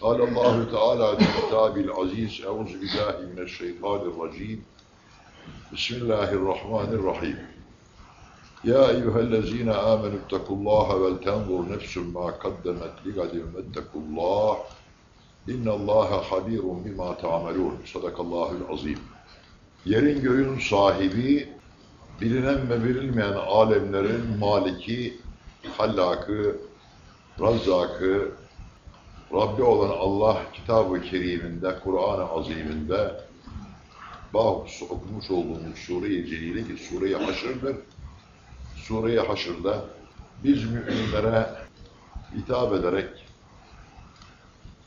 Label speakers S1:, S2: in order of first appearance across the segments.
S1: قال الله تعالى في كتاب العزيز أعوذ بالله من الشيطان الرجيم بسم الله الرحمن الرحيم يا أيها الذين آمنوا اتقوا الله ولتنظر نفس ما قدمت لغد واتقوا الله إن الله خبير بما تعملون صدق الله العظيم Yerin göğün sahibi, bilinen ve bilinmeyen alemlerin maliki, hallakı, razzakı, Rabbi olan Allah kitab-ı keriminde, Kur'an-ı aziminde bahus okumuş olduğumuz Sure-i Celil'e ki Sure-i Haşr'dır. Sure-i Haşr'da biz müminlere hitap ederek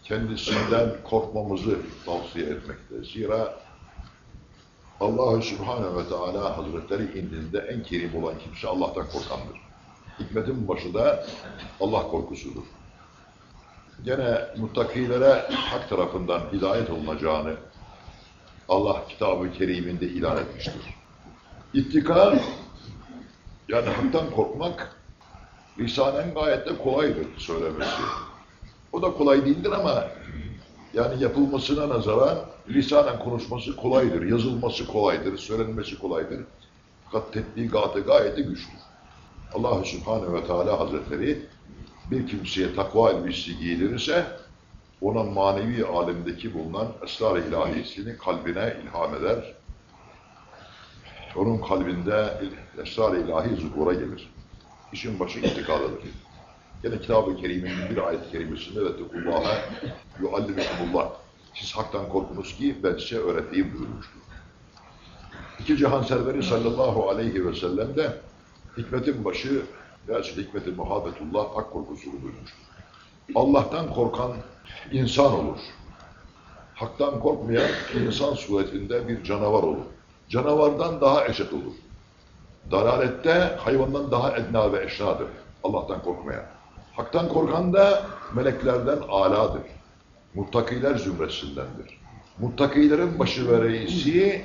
S1: kendisinden korkmamızı tavsiye etmekte. Zira Allah-u Subhanahu ve Teala Hazretleri indinde en kerim olan kimse Allah'tan korkandır. Hikmetin başı da Allah korkusudur. Gene muttakilere hak tarafından hidayet olunacağını Allah kitabı keriminde ilan etmiştir. İttika, yani haktan korkmak, lisanen gayet de kolaydır söylemesi. O da kolay değildir ama yani yapılmasına nazaran lisanen konuşması kolaydır, yazılması kolaydır, söylenmesi kolaydır. Fakat tetbikatı gayet de güçtür. Allah Subhanahu ve Teala Hazretleri bir kimseye takva elbisesi giydirirse ona manevi alemdeki bulunan esrar-ı ilahisini kalbine ilham eder. Onun kalbinde esrar-ı ilahi zuhura gelir. İşin başı itikadıdır. Yine Kitab-ı Kerim'in bir ayet-i kerimesinde ve tekullaha yuallimukumullah. Siz haktan korkunuz ki ben size öğreteyim buyurmuştur. İki cihan serveri sallallahu aleyhi ve sellem de hikmetin başı Gerçi hikmeti muhabbetullah hak korkusunu duymuştur. Allah'tan korkan insan olur. Haktan korkmayan insan suretinde bir canavar olur. Canavardan daha eşit olur. Dalalette hayvandan daha edna ve eşnadır. Allah'tan korkmayan. Haktan korkan da meleklerden aladır. Muttakiler zümresindendir. Muttakilerin başı ve reisi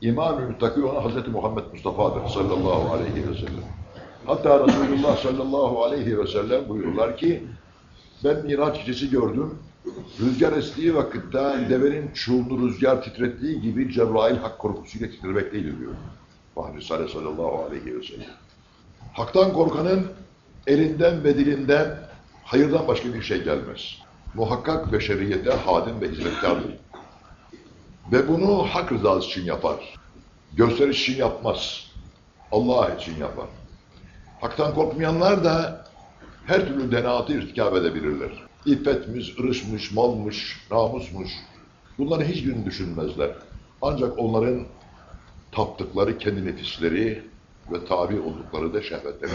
S1: İmam-ı Muttaki olan Hz. Muhammed Mustafa'dır sallallahu aleyhi ve sellem. Hatta Resulullah sallallahu aleyhi ve sellem buyururlar ki ben Miraç gecesi gördüm. Rüzgar estiği vakitte devenin çuğunu rüzgar titrettiği gibi Cebrail hak korkusuyla titremekteydi diyor. Fahri Salih sallallahu aleyhi ve sellem. Haktan korkanın elinden ve dilinden hayırdan başka bir şey gelmez. Muhakkak beşeriyete hadim ve hizmetkardır. Ve bunu hak rızası için yapar. Gösteriş için yapmaz. Allah için yapar. Haktan korkmayanlar da her türlü denaatı irtikap edebilirler. İffetmiş, ırışmış, malmış, namusmuş. Bunları hiçbirini düşünmezler. Ancak onların taptıkları kendi nefisleri ve tabi oldukları da şehvetleri.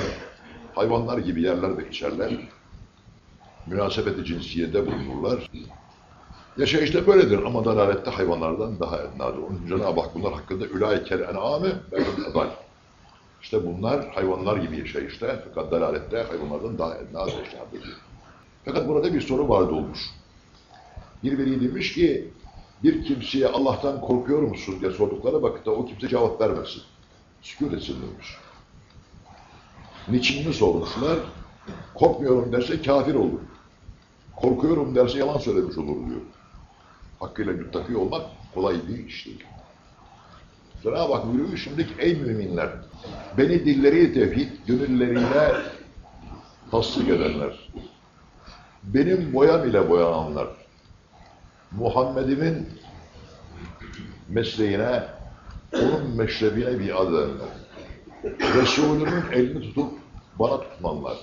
S1: Hayvanlar gibi yerler ve içerler. Münasebeti cinsiyede bulunurlar. Yaşayışta böyledir ama dalalette hayvanlardan daha ednadır. Onun için Cenab-ı Hak bunlar hakkında ülâikel en'âme ve. İşte bunlar hayvanlar gibi yaşayışta fakat dalalette hayvanlardan daha edna yaşardır. Fakat burada bir soru vardı olmuş. Bir veli demiş ki bir kimseye Allah'tan korkuyor musun diye sordukları vakitte o kimse cevap vermesin. Sükût etsin demiş. Niçinini sormuşlar. Korkmuyorum derse kafir olur. Korkuyorum derse yalan söylemiş olur diyor. Hakkıyla müttaki olmak kolay bir iş değil. Cenab-ı Hak buyuruyor şimdi ey müminler. Beni dilleri tevhid gönülleriyle tasdik edenler. Benim boyam ile boyananlar. Muhammed'imin mesleğine onun meşrebine biat edenler Resulümün elini tutup bana tutmanlar.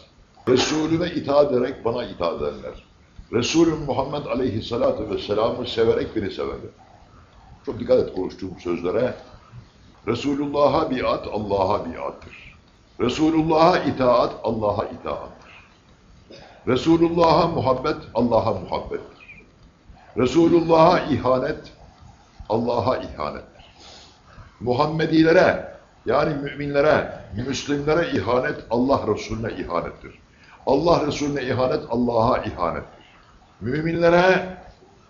S1: Resulüme itaat ederek bana itaat edenler. Resulüm Muhammed Aleyhisselatü Vesselam'ı severek beni sevenler çok dikkat et konuştuğum sözlere Resulullah'a biat Allah'a biattır. Resulullah'a itaat Allah'a itaattır. Resulullah'a muhabbet Allah'a muhabbettir. Resulullah'a ihanet Allah'a ihanettir. Muhammedilere yani müminlere, Müslümlere ihanet Allah Resulüne ihanettir. Allah Resulüne ihanet Allah'a ihanettir. Müminlere,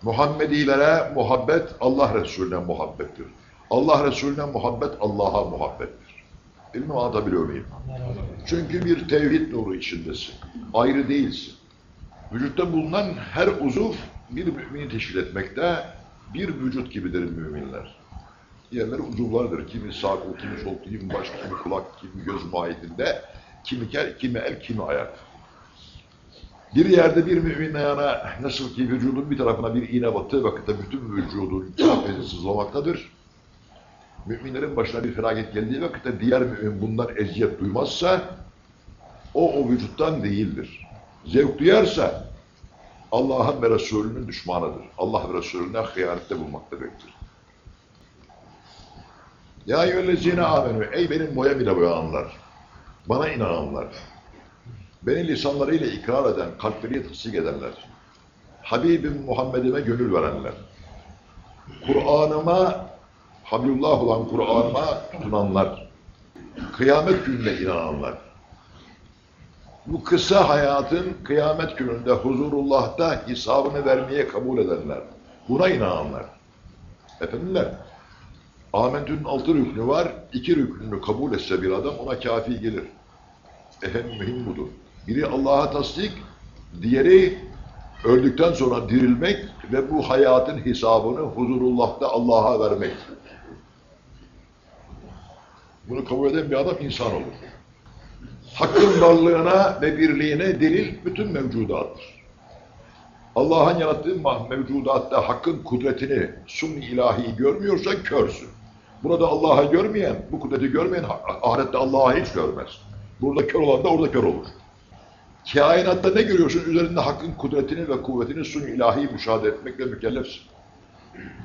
S1: Muhammedilere muhabbet Allah Resulüne muhabbettir. Allah Resulüne muhabbet Allah'a muhabbettir. Bilmem anlatabiliyor muyum? Çünkü bir tevhid nuru içindesin. Ayrı değilsin. Vücutta bulunan her uzuv bir mümini teşkil etmekte bir vücut gibidir müminler. Diğerleri ucuvlardır. Kimi sağ kol, kimi sol, kimi baş, kimi kulak, kimi göz mahiyetinde, kimi el, kimi el, kimi ayak. Bir yerde bir mümin ayağına nasıl ki vücudun bir tarafına bir iğne battığı vakitte bütün vücudun kafesi sızlamaktadır. Müminlerin başına bir felaket geldiği vakitte diğer mümin bundan eziyet duymazsa o o vücuttan değildir. Zevk duyarsa Allah'ın ve Resulünün düşmanıdır. Allah ve Resulüne hıyanette bulmak demektir. Ya eyyühellezine amenü ey benim bile boyananlar, bana inananlar, beni lisanlarıyla ikrar eden, kalpleriyle tasdik edenler, Habibim Muhammed'ime gönül verenler, Kur'an'ıma, Habibullah olan Kur'an'ıma tutunanlar, kıyamet gününe inananlar, bu kısa hayatın kıyamet gününde huzurullah'ta hesabını vermeye kabul edenler, buna inananlar. Efendiler, Amentü'nün altı rüknü var, iki rüknünü kabul etse bir adam ona kafi gelir. Ehem mühim budur. Biri Allah'a tasdik, diğeri öldükten sonra dirilmek ve bu hayatın hesabını huzurullah'ta Allah'a vermek. Bunu kabul eden bir adam insan olur. Hakkın varlığına ve birliğine delil bütün mevcudattır. Allah'ın yarattığı mevcudatta hakkın kudretini, sun ilahi görmüyorsan körsün. Burada Allah'ı görmeyen, bu kudreti görmeyen ahirette Allah'ı hiç görmez. Burada kör olan da orada kör olur. Kainatta ne görüyorsun? Üzerinde hakkın kudretini ve kuvvetini sun ilahi müşahede etmekle mükellefsin.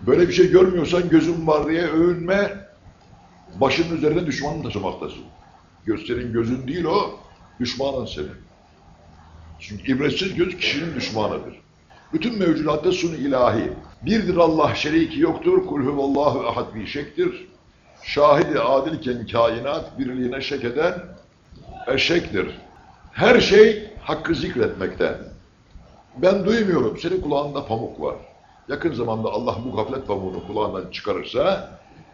S1: Böyle bir şey görmüyorsan gözün var diye övünme, başının üzerine düşmanını taşımaktasın. Gösterin gözün değil o, düşmanın senin. Çünkü ibretsiz göz kişinin düşmanıdır. Bütün mevcudatta sun ilahi. Birdir Allah şeriki yoktur. Kul huvallahu ahad bir şektir. Şahidi adilken kainat birliğine şek eden eşektir. Her şey hakkı zikretmekte. Ben duymuyorum. Senin kulağında pamuk var. Yakın zamanda Allah bu gaflet pamuğunu kulağından çıkarırsa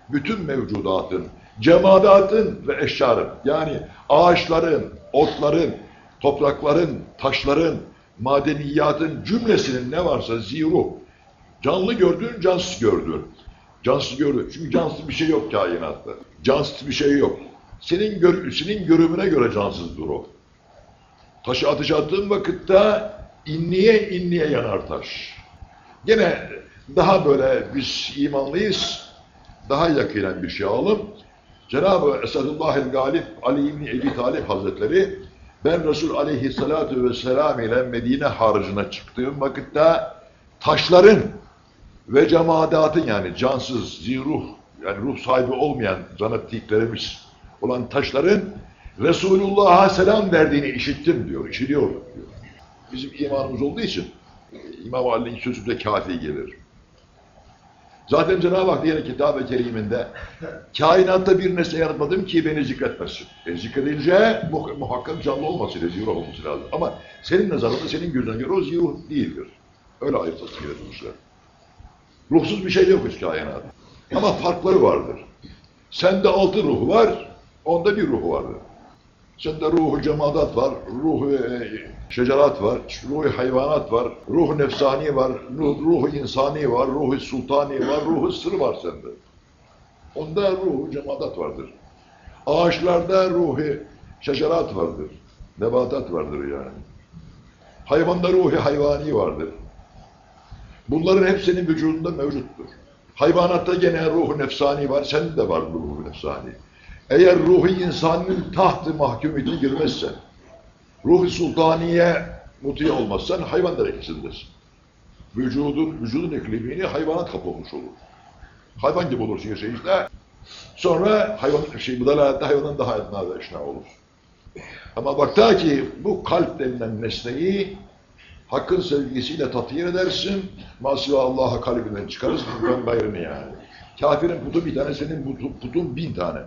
S1: bütün mevcudatın, cemadatın ve eşyarın yani ağaçların, otların, toprakların, taşların, madeniyatın cümlesinin ne varsa ziruh, canlı gördüğün, cansız gördüğün. Cansız gördüğün. Çünkü cansız bir şey yok kainatta. Cansız bir şey yok. Senin, gör, senin görümüne göre cansızdır o. Taşı ateşe attığın vakitte inliye inliye yanar taş. Gene daha böyle biz imanlıyız, daha yakinen bir şey alalım. Cenab-ı Esadullah el-Galip Ali İbni Ebi Talip Hazretleri ben Resul Aleyhisselatü Vesselam ile Medine harcına çıktığım vakitte taşların ve cemadatın yani cansız, ziruh yani ruh sahibi olmayan zanettiklerimiz olan taşların Resulullah'a selam verdiğini işittim diyor, işitiyorum diyor. Bizim imanımız olduğu için İmam Ali'nin sözü de kafi gelir. Zaten Cenab-ı Hak diğer kitab-ı keriminde kainatta bir nesne yaratmadım ki beni zikretmesin. E zikredince mu muhakkak canlı olması ziruh olması lazım. Ama senin nazarında, senin gözüne göre o ziruh değildir. Öyle ayırt etmişler. Ruhsuz bir şey yok hiç kainatta. Ama farkları vardır. Sende altı ruh var, onda bir ruh vardır. Sende ruhu cemadat var, ruhu e, şecerat var, ruhu hayvanat var, ruhu nefsani var, ruh, ruhu insani var, ruhu sultani var, ruhu sır var sende. Onda ruhu cemadat vardır. Ağaçlarda ruhu şecerat vardır, nebatat vardır yani. Hayvanda ruhu hayvani vardır. Bunların hepsinin vücudunda mevcuttur. Hayvanatta gene ruhu nefsani var, sende de var ruhu nefsani. Eğer ruhu insanın tahtı mahkumiyeti girmezsen, ruhu sultaniye mutiye olmazsan hayvan derekesindesin. Vücudun, vücudun iklimini hayvanat kaplamış olur. Hayvan gibi olursun yaşa işte. Sonra hayvan, şey, bu da hayvanın daha etnada eşna olur. Ama bak ta ki bu kalp denilen nesneyi hakkın sevgisiyle tatyin edersin, masiva Allah'a kalbinden çıkarırsın, ben gayrını yani. Kafirin putu bir tane, senin putun, putun bin tane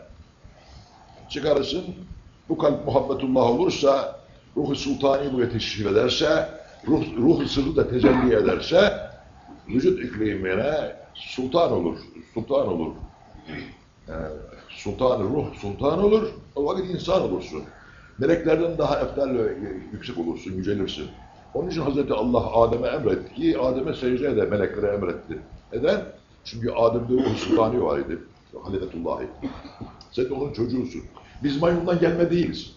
S1: çıkarırsın. Bu kalp muhabbetullah olursa, ruhu sultani buraya teşrif ederse, ruh, ruh sırrı da tecelli ederse, vücut iklimine sultan olur, sultan olur. Yani sultan ruh sultan olur, o vakit insan olursun. Meleklerden daha eftal yüksek olursun, yücelirsin. Onun için Hazreti Allah Adem'e emretti ki Adem'e secde ede, meleklere emretti. Neden? Çünkü Adem'de ruh sultani var idi. Halifetullah'ı. Sen de onun çocuğusun. Biz maymundan gelme değiliz.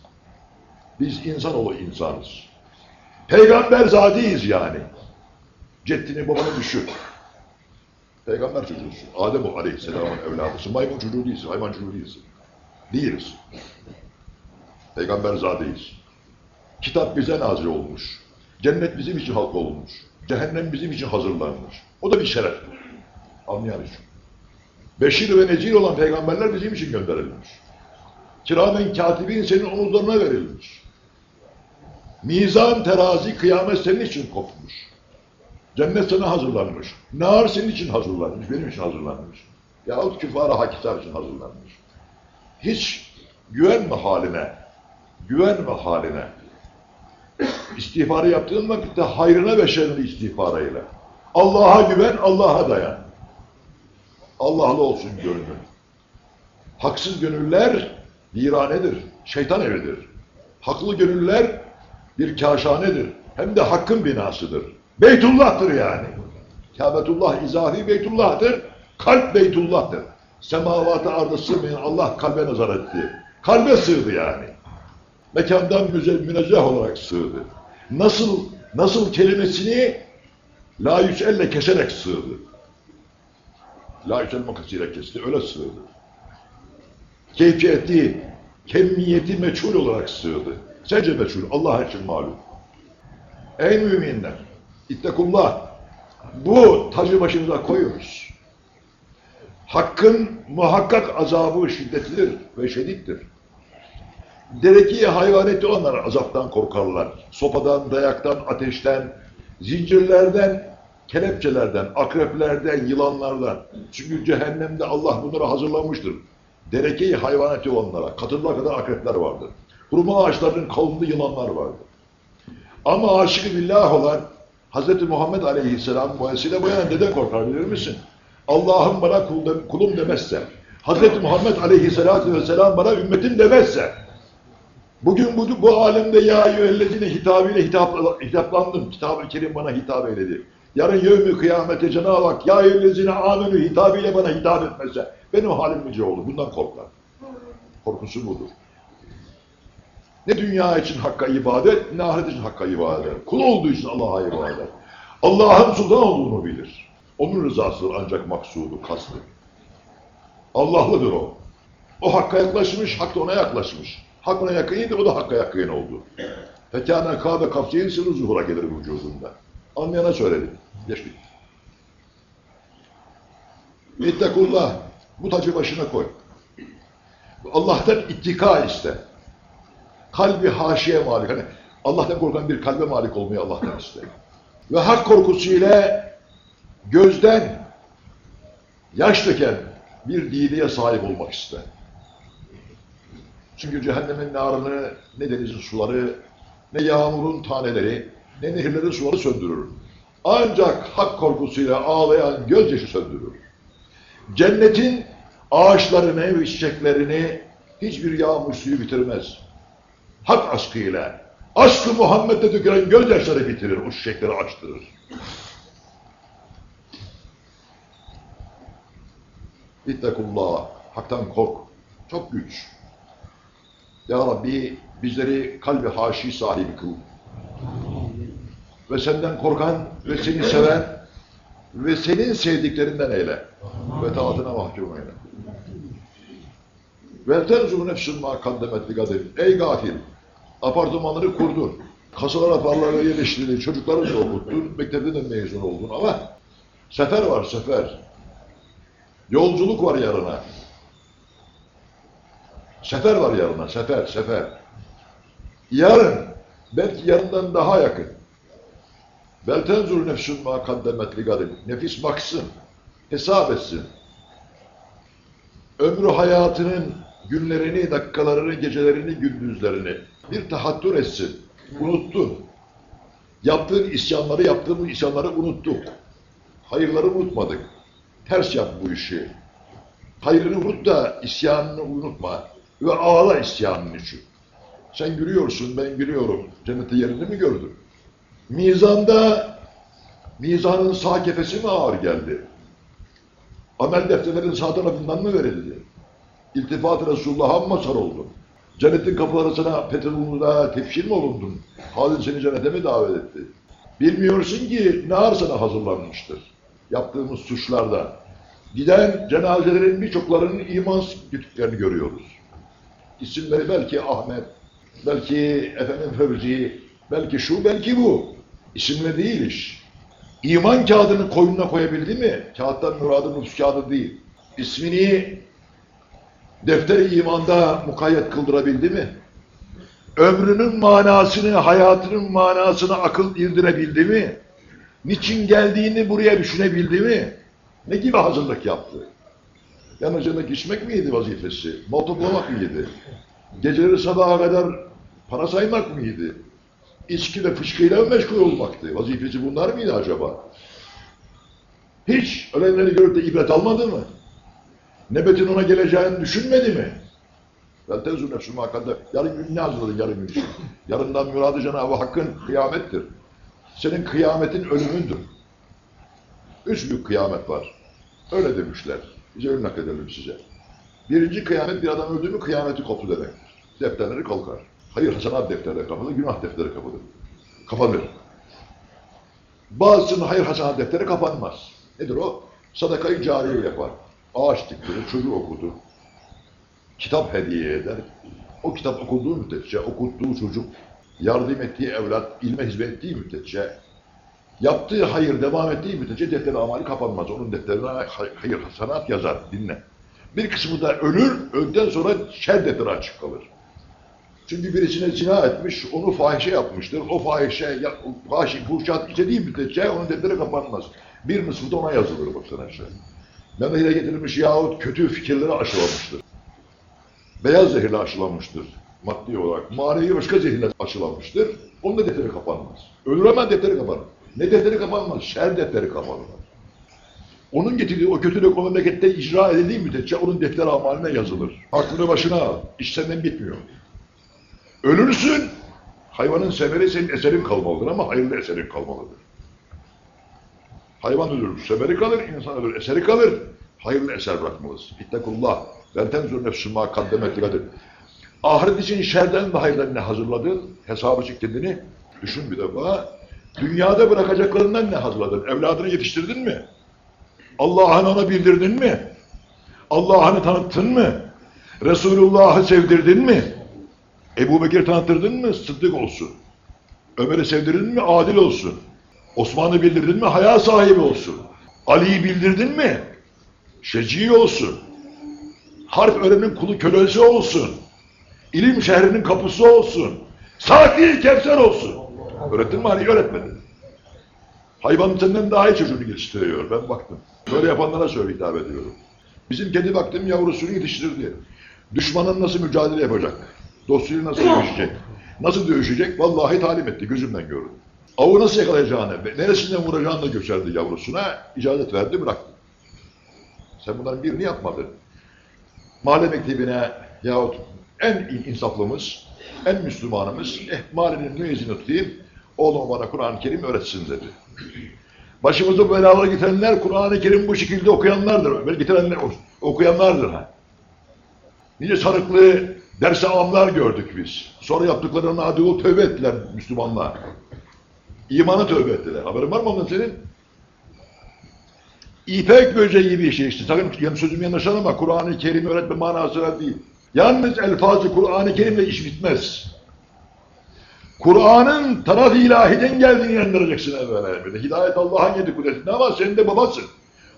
S1: Biz insanoğlu insanız. Peygamber zadiyiz yani. Ceddini babanı düşün. Peygamber çocuğusun. Adem aleyhisselamın evladısın. Maymun çocuğu değilsin, hayvan çocuğu değilsin. Değiliz. Peygamber zadeyiz. Kitap bize nazil olmuş. Cennet bizim için halk olmuş. Cehennem bizim için hazırlanmış. O da bir şeref. Anlayan için. Beşir ve Necir olan peygamberler bizim için gönderilmiş. Kiramen katibin senin omuzlarına verilmiş. Mizan terazi kıyamet senin için kopmuş. Cennet sana hazırlanmış. Nar senin için hazırlanmış, benim için hazırlanmış. Yahut küfara hakisar için hazırlanmış. Hiç güvenme haline, güvenme haline. İstihbarı yaptığın vakitte hayrına ve şerrine istihbarıyla. Allah'a güven, Allah'a dayan. Allah'la olsun gönlün. Haksız gönüller viranedir, şeytan evidir. Haklı gönüller bir kaşanedir. Hem de hakkın binasıdır. Beytullah'tır yani. Kâbetullah izafi Beytullah'tır. Kalp Beytullah'tır. Semavatı arda sığmayan Allah kalbe nazar etti. Kalbe sığdı yani. Mekandan münezzeh olarak sığdı. Nasıl nasıl kelimesini la yücelle keserek sığdı. La yücel makasıyla kesti. Öyle sığdı. Keyfiyeti, kemmiyeti meçhul olarak sığdı. Sence meçhul. Allah için malum. Ey müminler! İttekullah! Bu tacı başınıza koyunuz. Hakkın muhakkak azabı şiddetlidir ve şedittir. Dereki hayvaneti onlar azaptan korkarlar. Sopadan, dayaktan, ateşten, zincirlerden, kelepçelerden, akreplerden, yılanlardan. Çünkü cehennemde Allah bunları hazırlamıştır. Dereki hayvaneti onlara. Katırlar kadar akrepler vardır. Hurma ağaçlarının kalınlı yılanlar vardır. Ama aşık billah olan Hz. Muhammed Aleyhisselam bu vesile bu neden korkar bilir misin? Allah'ım bana kul de- kulum demezse, Hz. Muhammed Aleyhisselatü Vesselam bana ümmetim demezse, bugün bu, bu alemde ya eyyühellezine hitabıyla hitap, hitaplandım. Kitab-ı Kerim bana hitap eyledi. Yarın yevmi kıyamete Cenab-ı Hak ya eyyühellezine amenü hitabıyla bana hitap etmezse, benim halim nice olur. Bundan korkar. Korkusu budur. Ne dünya için hakka ibadet, ne ahiret için hakka ibadet. Kul olduğu için Allah'a ibadet. Allah'ın sultan olduğunu bilir. Onun rızasıdır ancak maksudu, kastı. Allah'lıdır o. O hakka yaklaşmış, hak da ona yaklaşmış. Hak ona yakınıydı, o da hakka yakın oldu. Fekâne kâbe kafsiyin sırrı zuhura gelir vücudunda. Anlayana söyledik. Geçtik. İttekullah. Bu tacı başına koy. Allah'tan ittika iste kalbi haşiye malik. Hani Allah'tan korkan bir kalbe malik olmayı Allah'tan ister. Ve hak korkusuyla gözden yaş döken bir diliye sahip olmak ister. Çünkü cehennemin narını ne denizin suları, ne yağmurun taneleri, ne nehirlerin suları söndürür. Ancak hak korkusuyla ağlayan gözyaşı söndürür. Cennetin ağaçlarını ve çiçeklerini hiçbir yağmur suyu bitirmez hak aşkıyla, aşkı Muhammed'e dökülen gözyaşları bitirir, o çiçekleri açtırır. İttekullah, haktan kork, çok güç. Ya Rabbi bizleri kalbi haşi sahibi kıl. Ve senden korkan ve seni seven ve senin sevdiklerinden eyle. Ve taatına mahkum eyle. Ve terzu nefsün ma kaddemet li gadin. Ey gafil! Apartmanları kurdun. Kasalar apartmanlara yerleştirdin. Çocukları da okuttun. Mezun oldun ama sefer var sefer. Yolculuk var yarına. Sefer var yarına. Sefer, sefer. Yarın. Belki yarından daha yakın. Bel tenzur nefsün ma kaddemet li. Nefis baksın. Hesap etsin ömrü hayatının günlerini, dakikalarını, gecelerini, gündüzlerini bir tahattür etsin. Unuttun. Yaptığın isyanları, yaptığımız isyanları unuttuk. Hayırları unutmadık. Ters yap bu işi. Hayrını unut da isyanını unutma. Ve ağla isyanın için. Sen gülüyorsun, ben gülüyorum. Cennette yerini mi gördün? Mizanda mizanın sağ kefesi mi ağır geldi? Amel defterlerin sağ tarafından mı verildi? İltifat Resulullah'a mı mazhar oldun? Cennetin kapıları sana Petrol'da tefşir mi olundun? Hazreti seni cennete mi davet etti? Bilmiyorsun ki ne ar sana hazırlanmıştır. Yaptığımız suçlarda. Giden cenazelerin birçoklarının iman gütüklerini görüyoruz. İsimleri belki Ahmet, belki efendim Fevzi, belki şu, belki bu. İsimle değil iş. İman kağıdını koynuna koyabildi mi? Kağıttan muradı nüfus kağıdı değil. İsmini defteri imanda mukayyet kıldırabildi mi? Ömrünün manasını, hayatının manasını akıl irdirebildi mi? Niçin geldiğini buraya düşünebildi mi? Ne gibi hazırlık yaptı? Yanıcılık içmek miydi vazifesi? Mal toplamak mıydı? Geceleri sabaha kadar para saymak mıydı? İçki ve fışkıyla meşgul olmaktı. Vazifesi bunlar mıydı acaba? Hiç ölenleri görüp de ibret almadı mı? Nebetin ona geleceğini düşünmedi mi? Ben tezun nefsüm hakkında yarın gün ne hazırladın yarın gün için? Yarından muradı Cenab-ı Hakk'ın kıyamettir. Senin kıyametin ölümündür. Üç büyük kıyamet var. Öyle demişler. Bize öyle nakledelim size. Birinci kıyamet bir adam öldü mü kıyameti koptu demektir. Defterleri kalkar. Hayır hasenat defterleri kapalı, günah defteri kapalı. Kapanır. Bazısının hayır hasenat defteri kapanmaz. Nedir o? Sadakayı cariye yapar. Ağaç diktirir, çocuğu okutur. Kitap hediye eder. O kitap okunduğu müddetçe, okuttuğu çocuk, yardım ettiği evlat, ilme hizmet ettiği müddetçe, yaptığı hayır devam ettiği müddetçe defteri amali kapanmaz. Onun defterine hayır hasenat yazar, dinle. Bir kısmı da ölür, öldükten sonra şer defteri açık kalır. Çünkü birisine zina etmiş, onu fahişe yapmıştır. O fahişe, fahişe, fuhşat işlediği müddetçe onun defteri kapanmaz. Bir kısmı da ona yazılır baksana işte. Memlekete getirilmiş yahut kötü fikirleri aşılamıştır. Beyaz zehirle aşılanmıştır maddi olarak. Manevi başka zehirle aşılanmıştır. Onun da defteri kapanmaz. Ölür hemen defteri kapanır. Ne defteri kapanmaz? Şer defteri kapanır. Onun getirdiği o kötülük o memlekette icra edildiği müddetçe onun defter amaline yazılır. Aklını başına. İş bitmiyor. Ölürsün, hayvanın semeri senin eserin kalmalıdır ama hayırlı eserin kalmalıdır. Hayvan ölür, semeri kalır, insan ölür, eseri kalır. Hayırlı eser bırakmalısın. İttakullah. Vel tenzur nefsün ma kaddemet dikadır. Ahiret için şerden ve hayırdan ne hazırladın? Hesabı çık kendini. Düşün bir defa. Dünyada bırakacaklarından ne hazırladın? Evladını yetiştirdin mi? Allah'ın ona bildirdin mi? Allah'ını tanıttın mı? Resulullah'ı sevdirdin mi? Ebu Bekir tanıttırdın mı? Sıddık olsun. Ömer'i sevdirdin mi? Adil olsun. Osman'ı bildirdin mi? Haya sahibi olsun. Ali'yi bildirdin mi? Şeci olsun. Harp öğrenin kulu kölesi olsun. İlim şehrinin kapısı olsun. Saati Kevser olsun. Öğrettin mi? Hani öğretmedin. Hayvan senden daha iyi çocuğunu geliştiriyor. Ben baktım. Böyle yapanlara söyle hitap ediyorum. Bizim kedi baktım yavrusunu yetiştirdi. Düşmanın nasıl mücadele yapacak? Dostuyla nasıl dövüşecek? Nasıl dövüşecek? Vallahi talim etti. Gözümden gördüm. Avı nasıl yakalayacağını, neresinden vuracağını da gösterdi yavrusuna. icazet verdi, bıraktı. Sen bunların birini yapmadın. Mahalle mektebine yahut en insaflımız, en Müslümanımız, eh mahallenin müezzini tutayım, oğlum bana Kur'an-ı Kerim öğretsin dedi. Başımızı belalara getirenler Kur'an-ı Kerim bu şekilde okuyanlardır. Böyle getirenler okuyanlardır. Ha. Nice sarıklı derse amlar gördük biz. Sonra yaptıklarına hadi o tövbe ettiler Müslümanlar. İmanı tövbe ettiler. Haberin var mı ondan senin? İpek böceği bir şey işte. Sakın yanı sözümü yanlış anlama. Kur'an-ı Kerim öğretme manasına değil. Yalnız elfazı Kur'an-ı Kerim'le iş bitmez. Kur'an'ın taraf ilahiden geldiğini inandıracaksın evvela. Hidayet Allah'ın yedi kudretinde ama senin de babasın.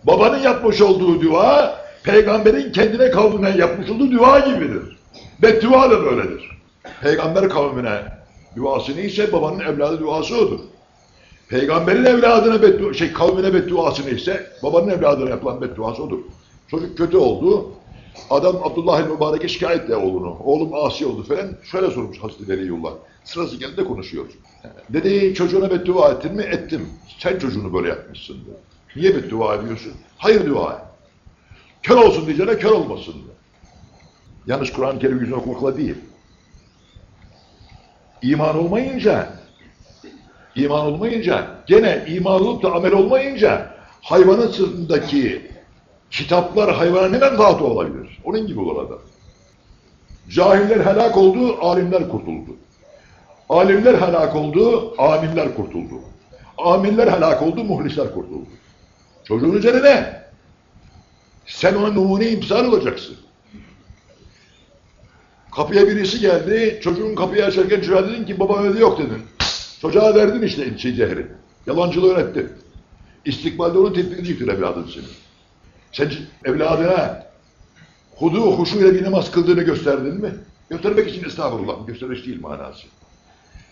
S1: Babanın yapmış olduğu dua, peygamberin kendine kavmine yapmış olduğu dua gibidir. Beddua da böyledir. Peygamber kavmine duası neyse babanın evladı duası odur. Peygamberin evladına beddua, şey kavmine bedduası neyse babanın evladına yapılan bedduası odur. Çocuk kötü oldu. Adam Abdullah Mübarek'e şikayet etti oğlunu. Oğlum asi oldu falan. Şöyle sormuş Hazreti Veliyullah. Sırası geldi de konuşuyor. Dedi çocuğuna beddua ettin mi? Ettim. Sen çocuğunu böyle yapmışsın dedi. Niye beddua ediyorsun? Hayır dua. Kör olsun diyeceğine kör olmasın diyor. Yalnız Kur'an-ı Kerim yüzüne okumakla değil. İman olmayınca İman olmayınca, gene iman olup da amel olmayınca hayvanın sırtındaki kitaplar hayvana hemen dağıtı olabilir. Onun gibi olur adam. Cahiller helak oldu, alimler kurtuldu. Alimler helak oldu, amiller kurtuldu. Amiller helak oldu, muhlisler kurtuldu. Çocuğun üzerine sen ona numune imsal olacaksın. Kapıya birisi geldi, çocuğun kapıyı açarken çocuğa dedin ki baba öyle yok dedin. Çocuğa verdin işte şey zehri. Yalancılığı öğrettin. İstikbalde onu tedbirciktir evladın senin. Sen evladına hudu huşu ile bir namaz kıldığını gösterdin mi? Göstermek için estağfurullah, gösteriş değil manası.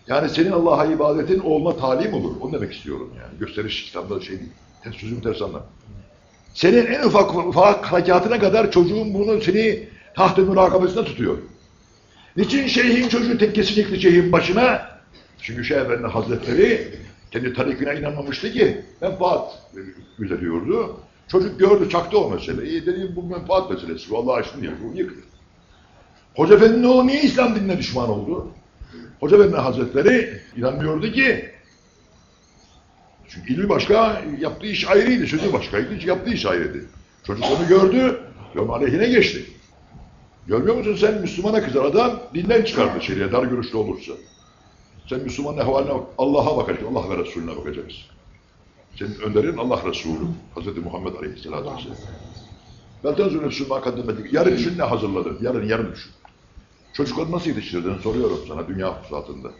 S1: Yani senin Allah'a ibadetin oğluna talim olur. Onu demek istiyorum yani. Gösteriş İslam'da şey değil. Ters sözüm ters anlam. Senin en ufak ufak harekatına kadar çocuğun bunu seni taht-ı mürakabesinde tutuyor. Niçin şeyhin çocuğu tek kesinlikle şeyhin başına? Çünkü Şeyh Efendi Hazretleri kendi tarikine inanmamıştı ki menfaat üzeriyordu. Çocuk gördü, çaktı o meseleyi. Dedi bu menfaat meselesi. Vallahi aşkın değil, bu yıktı. Hoca Efendi'nin oğlu niye İslam dinine düşman oldu? Hoca Efendi Hazretleri inanmıyordu ki çünkü ilmi başka, yaptığı iş ayrıydı, sözü başkaydı, yaptığı iş ayrıydı. Çocuk onu gördü ve aleyhine geçti. Görmüyor musun sen Müslümana kızar adam dinden çıkar dışarıya dar görüşlü olursa. Sen Müslümanın ehvaline Allah'a bakacaksın, Allah ve Resulüne bakacaksın. Senin önderin Allah Resulü, Hz. Muhammed Aleyhisselatü Vesselam. Belten zülü Müslüman kaddemedik. Yarın düşün ne hazırladın, yarın yarın düşün. Çocukları nasıl yetiştirdin soruyorum sana dünya fırsatında.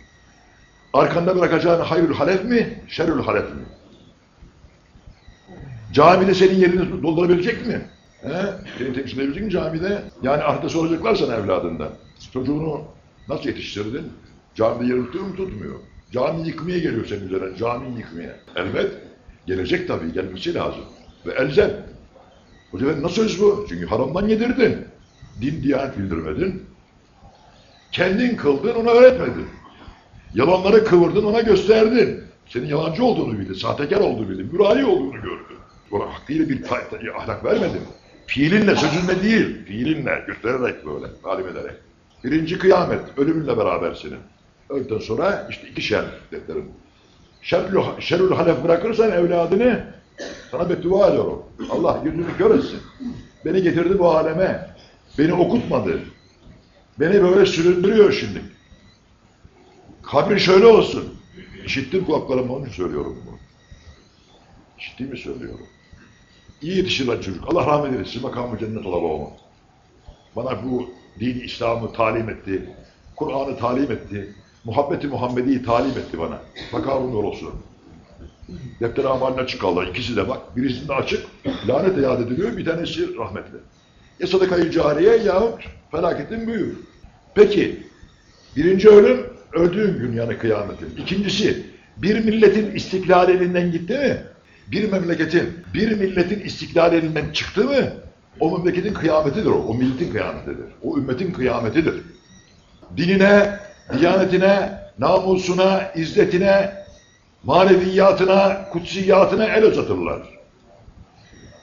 S1: Arkanda bırakacağın hayrül halef mi, şerül halef mi? Camide senin yerini doldurabilecek mi? He? Seni temsil edebilecek mi camide? Yani ahirette soracaklar sana evladından. Çocuğunu nasıl yetiştirdin? Camide tutuyor mu tutmuyor? Cami yıkmaya geliyor senin üzerine, cami yıkmaya. Elbet gelecek tabii, gelmesi lazım. Ve elzem. Hoca ben nasıl söz bu? Çünkü haramdan yedirdin. Din diyanet bildirmedin. Kendin kıldın, ona öğretmedin. Yalanları kıvırdın, ona gösterdin. Senin yalancı olduğunu bildi, sahtekar olduğunu bildi, mürahi olduğunu gördü. Ona hakkıyla bir ahlak vermedin. Fiilinle, sözünle değil, fiilinle, göstererek böyle, talim ederek. Birinci kıyamet, ölümünle beraber senin. Öldükten sonra işte iki şer defterin. Şerül halef bırakırsan evladını, sana beddua o. Allah yüzünü kör etsin. Beni getirdi bu aleme, beni okutmadı. Beni böyle süründürüyor şimdi. Kabri şöyle olsun. İşittim kulaklarımla onun için söylüyorum bunu. İşittiğimi söylüyorum. İyi yetiştirilen çocuk. Allah rahmet eylesin. Makamı cennet ola babama. Bana bu din İslam'ı talim etti. Kur'an'ı talim etti. Muhabbeti Muhammedi'yi talim etti bana. Makamın olsun. Defter amalin açık kaldı. İkisi de bak. Birisinde açık. Lanet yad ediliyor. Bir tanesi rahmetli. Ya sadakayı cariye yahut felaketin büyür. Peki. Birinci ölüm öldüğün gün yani kıyametin. İkincisi bir milletin istiklal elinden gitti mi? Bir memleketin, bir milletin istiklal elinden çıktı mı? O memleketin kıyametidir o. O milletin kıyametidir. O ümmetin kıyametidir. Dinine, diyanetine, namusuna, izzetine, maneviyatına, kutsiyatına el uzatırlar.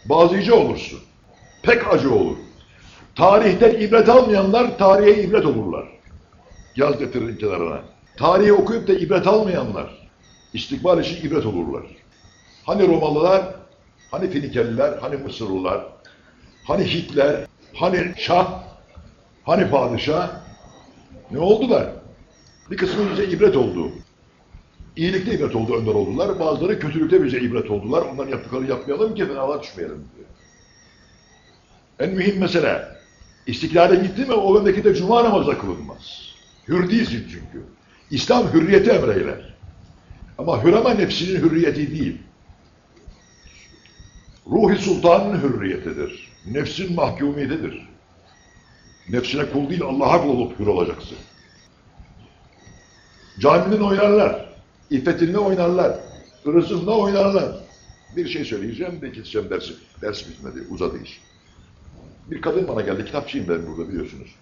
S1: Bazıcı olursun. Pek acı olur. Tarihten ibret almayanlar tarihe ibret olurlar. Yaz getirin kenarına. Tarihi okuyup da ibret almayanlar istikbal için ibret olurlar. Hani Romalılar, hani Finikeliler, hani Mısırlılar, hani Hitler, hani Şah, hani Padişah ne oldular? Bir kısmı bize ibret oldu. İyilikte ibret oldu, önder oldular. Bazıları kötülükte bize ibret oldular. Onların yaptıklarını yapmayalım ki fenalığa düşmeyelim diye. En mühim mesele, istiklale gitti mi o memlekette cuma namazı kılınmaz. Hür değilsin çünkü. İslam hürriyeti emreyler. Ama hür ama nefsinin hürriyeti değil. Ruhi sultanın hürriyetidir. Nefsin mahkumiyetidir. Nefsine kul değil Allah'a kul olup hür olacaksın. Caminin oynarlar. İffetinle oynarlar. Hırsızla oynarlar. Bir şey söyleyeceğim de keseceğim dersi. Ders bitmedi. Uzadı iş. Bir kadın bana geldi. Kitapçıyım ben burada biliyorsunuz.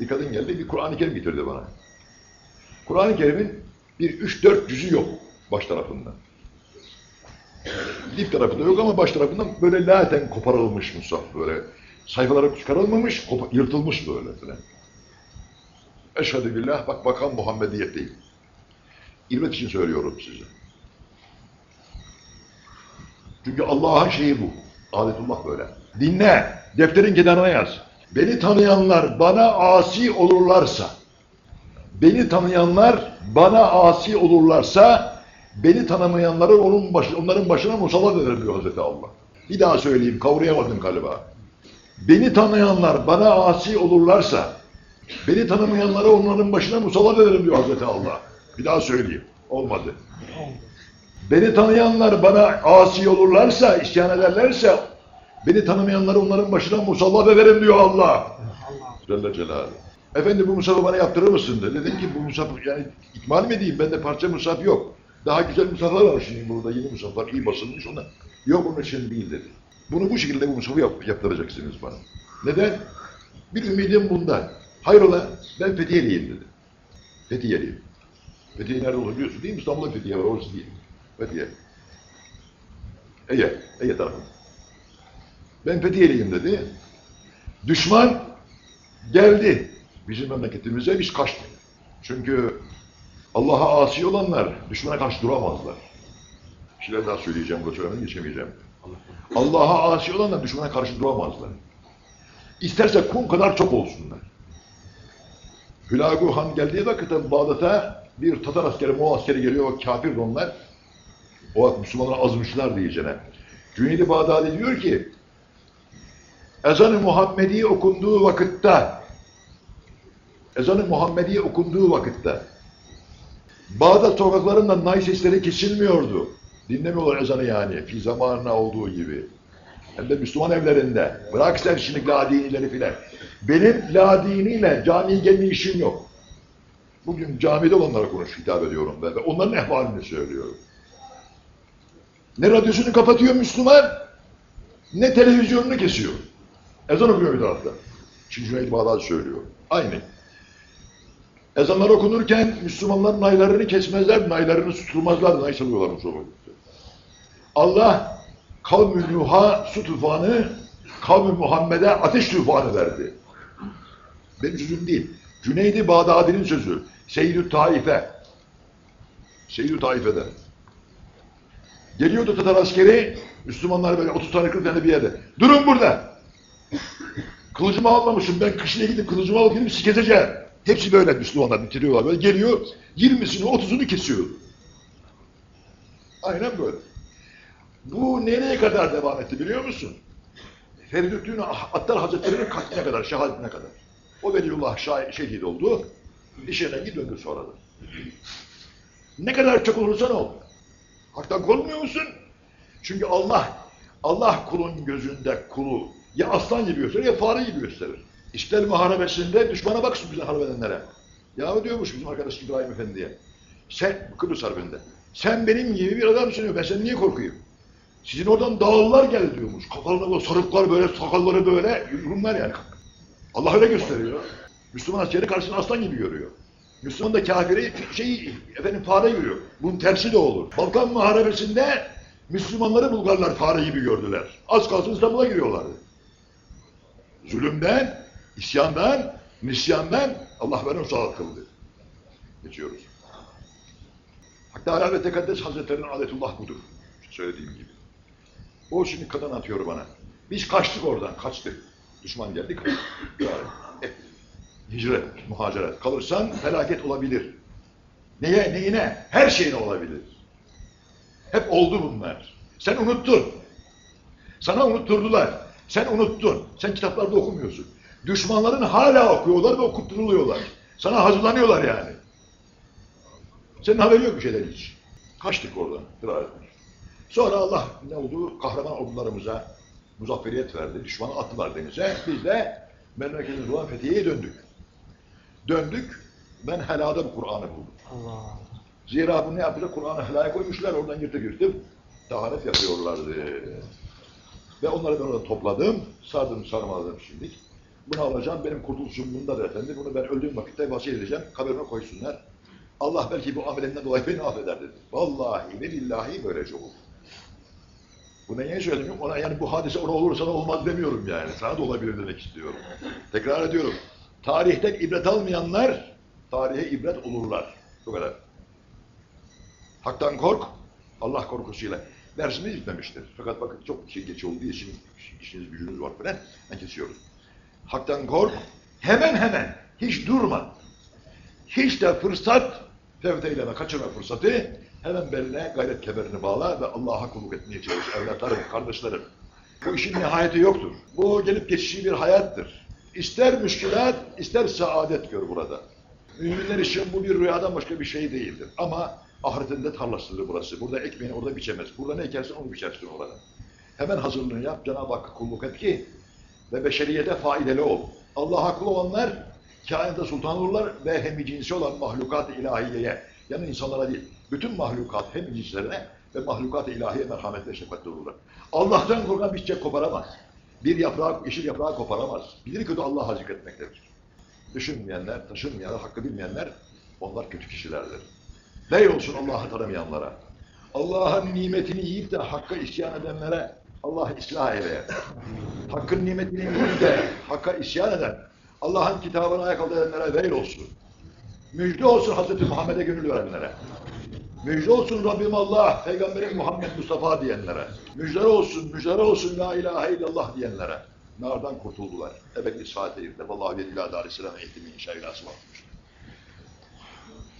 S1: Bir kadın geldi. Bir Kur'an-ı Kerim getirdi bana. Kur'an-ı Kerim'in bir üç dört yüzü yok baş tarafında. Dip tarafında yok ama baş tarafından böyle laten koparılmış musaf böyle. Sayfaları çıkarılmamış, yırtılmış böyle falan. Eşhedü billah, bak bakan Muhammediyet değil. İbret için söylüyorum size. Çünkü Allah'ın şeyi bu. Adetullah böyle. Dinle. Defterin kenarına yaz. Beni tanıyanlar bana asi olurlarsa, beni tanıyanlar bana asi olurlarsa, beni tanımayanları onun başı, onların başına musallat ederim diyor Hazreti Allah. Bir daha söyleyeyim, kavrayamadın galiba. Beni tanıyanlar bana asi olurlarsa, beni tanımayanları onların başına musallat ederim diyor Hazreti Allah. Bir daha söyleyeyim. Olmadı. Beni tanıyanlar bana asi olurlarsa, isyan ederlerse, beni tanımayanları onların başına musallat ederim diyor Allah. Celle Celaluhu. Efendim bu musafı bana yaptırır mısın dedi. Dedim ki bu musafı yani ikmal mi diyeyim bende parça musaf yok. Daha güzel musaflar var şimdi burada yeni musaflar iyi basılmış ona. Yok onun için değil dedi. Bunu bu şekilde bu musafı yap, yaptıracaksınız bana. Neden? Bir ümidim bunda. Hayrola ben Fethiye'liyim dedi. Fethiye'liyim. Fethiye nerede olur biliyorsun değil mi? İstanbul'da Fethiye var orası değil. Fethiye. Ege, Ege tarafı. Ben Fethiye'liyim dedi. Düşman geldi bizim memleketimize biz kaçtık. Çünkü Allah'a asi olanlar düşmana karşı duramazlar. Bir şeyler daha söyleyeceğim, burada söylemeden geçemeyeceğim. Allah'a asi olanlar düşmana karşı duramazlar. İsterse kum kadar çok olsunlar. Hülagu Han geldiği vakitte Bağdat'a bir Tatar askeri, Moğol askeri geliyor, kafir onlar. O Müslümanlar azmışlar diyeceğine. Cüneydi Bağdadi diyor ki, ezan-ı Muhammedi okunduğu vakitte ezan-ı Muhammedi okunduğu vakitte Bağdat sokaklarında nay sesleri kesilmiyordu. Dinlemiyorlar ezanı yani. Fi zamanına olduğu gibi. Hem de Müslüman evlerinde. Bırak sen şimdi ladinileri filan. Benim ladiniyle camiye gelme işim yok. Bugün camide olanlara konuş hitap ediyorum ben. ve Onların ehvalini söylüyorum. Ne radyosunu kapatıyor Müslüman, ne televizyonunu kesiyor. Ezan okuyor bir tarafta. Şimdi Cüneyt Bağdadi söylüyor. Aynı. Ezanlar okunurken Müslümanlar naylarını kesmezler, naylarını susturmazlar, nay çalıyorlar Müslüman. Allah kavm-i Nuh'a su tufanı, kavm-i Muhammed'e ateş tufanı verdi. Benim sözüm değil. Cüneydi Bağdadi'nin sözü. Seyyid-i Taife. Seyyid-i Taife'de. Geliyordu Tatar askeri, Müslümanlar böyle 30 tane 40 tane bir yerde. Durun burada. Kılıcımı almamışım, ben kışlaya gidip kılıcımı alıp gidip sikeceğim. Hepsi böyle Müslümanlar bitiriyorlar. Böyle geliyor, 20'sini 30'unu kesiyor. Aynen böyle. Bu nereye kadar devam etti biliyor musun? Feridüddin Attar Hazretleri'nin katline kadar, şehadetine kadar. O Veliullah şah- şehit oldu. İşe rengi döndü sonra da. Ne kadar çok olursa ne olur? Haktan korkmuyor musun? Çünkü Allah, Allah kulun gözünde kulu ya aslan gibi gösterir ya fare gibi gösterir. İşgal muharebesinde düşmana baksın bize harp edenlere. Ya diyormuş bizim arkadaş İbrahim Efendi'ye. Sen, Kıbrıs Harbi'nde. Sen benim gibi bir adamsın diyor. Ben senden niye korkuyum? Sizin oradan dağlılar geldi diyormuş. Kafalarına böyle sarıklar böyle, sakalları böyle. Rumlar yani. Allah öyle gösteriyor. Müslüman askeri karşısında aslan gibi görüyor. Müslüman da kafiri şey, efendim fare görüyor. Bunun tersi de olur. Balkan Muharebesi'nde Müslümanları Bulgarlar fare gibi gördüler. Az kalsın İstanbul'a giriyorlardı. Zulümden, isyandan, nisyandan Allah beni musallat kıldı. Geçiyoruz. Hatta Teala ve Tekaddes Hazretleri'nin adetullah budur. Söylediğim gibi. O şimdi kadın atıyor bana. Biz kaçtık oradan, kaçtık. Düşman geldi, kaçtık. Hicret, muhaceret. Kalırsan felaket olabilir. Neye, neyine? Her şeyine olabilir. Hep oldu bunlar. Sen unuttun. Sana unutturdular. Sen unuttun. Sen kitaplarda okumuyorsun. Düşmanların hala okuyorlar ve okutturuluyorlar. Sana hazırlanıyorlar yani. Senin haberi yok bir şeyden hiç. Kaçtık oradan. Etmiş. Sonra Allah ne oldu? Kahraman ordularımıza muzafferiyet verdi. Düşmanı attılar denize. Biz de memleketimiz olan Fethiye'ye döndük. Döndük. Ben helada bu Kur'an'ı buldum.
S2: Allah.
S1: Zira bunu yapacak? Kur'an'ı helaya koymuşlar. Oradan yırtıp yırtıp taharet yapıyorlardı. Ve onları ben orada topladım. Sardım sarmaladım şimdi. Bunu alacağım. Benim kurtuluşum bundadır efendim. Bunu ben öldüğüm vakitte vasiyet edeceğim. Kabrime koysunlar. Allah belki bu amelimden dolayı beni affeder dedi. Vallahi ve billahi böylece olur. Bu neye söyledim? Ona yani bu hadise ona olursa da olmaz demiyorum yani. Sana da olabilir demek istiyorum. Tekrar ediyorum. Tarihten ibret almayanlar tarihe ibret olurlar. Bu kadar. Hak'tan kork, Allah korkusuyla. Dersimiz bitmemiştir. Fakat bakın çok şey geç olduğu için işiniz gücünüz var falan. Ben kesiyorum. Hak'tan kork, hemen hemen, hiç durma. Hiç de fırsat fevdeyleme, kaçırma fırsatı. Hemen beline gayret kemerini bağla ve Allah'a kulluk etmeye çalış. Evlatlarım, kardeşlerim. Bu işin nihayeti yoktur. Bu gelip geçici bir hayattır. İster müşkilat, ister saadet gör burada. Müminler için bu bir rüyadan başka bir şey değildir. Ama ahiretinde tarlasıdır burası. Burada ekmeğini orada biçemez. Burada ne ekersen onu biçersin orada. Hemen hazırlığını yap, Cenab-ı Hakk'a kulluk et ki ve beşeriyete faydalı ol. Allah'a kul olanlar kainatta sultan olurlar ve hem cinsi olan mahlukat-ı ilahiyeye, yani insanlara değil, bütün mahlukat hem cinslerine ve mahlukat-ı ilahiye merhamet ve şefkatle olurlar. Allah'tan korkan bir çiçek koparamaz. Bir yaprağı, yeşil yaprağı koparamaz. Bilir kötü Allah'a zikretmektedir. Düşünmeyenler, taşınmayanlar, hakkı bilmeyenler, onlar kötü kişilerdir. Bey olsun Allah'ı tanımayanlara. Allah'ın nimetini yiyip de Hakk'a isyan edenlere Allah ıslah eyle. Hakkın nimetini yiyip de Hakk'a isyan eden, Allah'ın kitabına ayak edenlere veil olsun. Müjde olsun Hazreti Muhammed'e gönül verenlere. Müjde olsun Rabbim Allah, Peygamberim Muhammed Mustafa diyenlere. Müjde olsun, müjde olsun La ilahe illallah diyenlere. Nardan kurtuldular. Ebedi saate irde. Vallahi ve ilâ dâri selam ehdimi inşa ilâ.